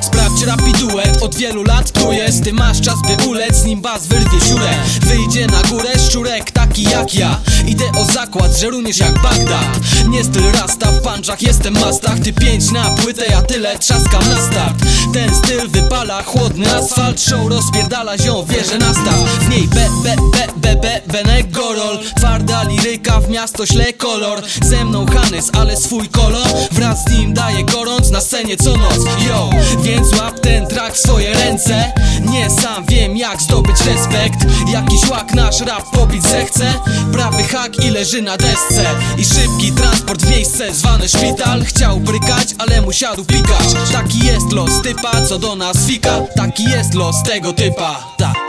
Sprawdź rapiduet, od wielu lat tu jest. Ty masz czas by ulec, nim bas wyrwie siurę Wyjdzie na górę szczurek taki jak ja. Idę o zakład, że rumiesz jak Bagdad. Nie styl rasta, w punchach jestem mastach. Ty pięć na płytę, ja tyle trzaskam na start. Ten styl wypala, chłodny asfalt. Show rozpierdala zią, wierzę na staw W niej be, be, be, be, be, w miasto śle kolor. Ze mną Hanys, ale swój kolor. Wraz z nim daje gorąc na scenie co noc. Yo, więc łap ten track w swoje ręce. Nie sam wiem jak zdobyć respekt. Jakiś łak nasz rap pobić zechce. Prawy hak i leży na desce. I szybki transport w miejsce zwane szpital. Chciał brykać, ale musiał pikać Taki jest los typa, co do nas fika. Taki jest los tego typa. Tak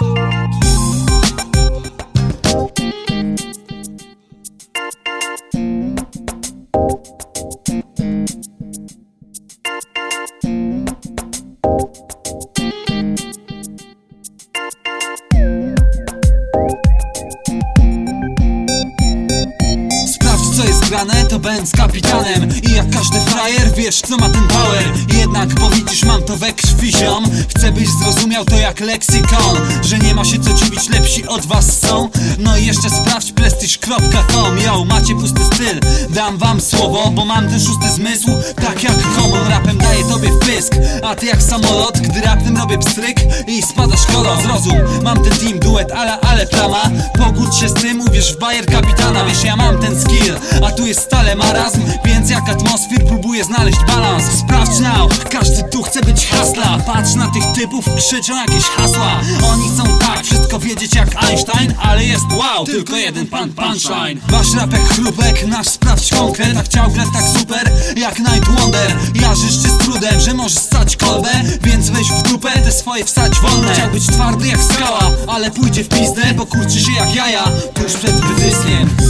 to będę z kapitanem. I jak każdy frajer, wiesz co ma ten power. Jednak, bo widzisz, mam to we krwi ziom. Chcę byś zrozumiał to jak leksykon Że nie ma się co dziwić, lepsi od was są. No i jeszcze sprawdź prestige.com Yo, macie pusty styl, dam wam słowo Bo mam ten szósty zmysł, tak jak homo Rapem daję tobie wpysk, a ty jak samolot Gdy raptem robię pstryk i spadasz kolo Zrozum, mam ten team, duet, ale, ale plama. Pogódź się z tym, uwierz w bajer kapitana. Wiesz, ja mam ten skill, a tu jest stale marazm Więc jak atmosfer próbuję znaleźć balans? Sprawdź now, każdy tu chce być hasla. Patrz na tych typów, krzyczą jakieś hasła. Oni chcą tak, wszystko wiedzieć jak Einstein Ale jest wow, tylko jeden pan punchline. Wasz rapek chrupek, nasz sprawdź konkret. A chciał grać tak super, jak Night Wonder. Ja życzę z trudem, że możesz stać kolbę. Więc weź w dupę, te swoje wstać wolne. Chciał być twardy jak skała, ale pójdzie w pizdę Bo kurczy się jak jaja, tuż przed wyzyskiem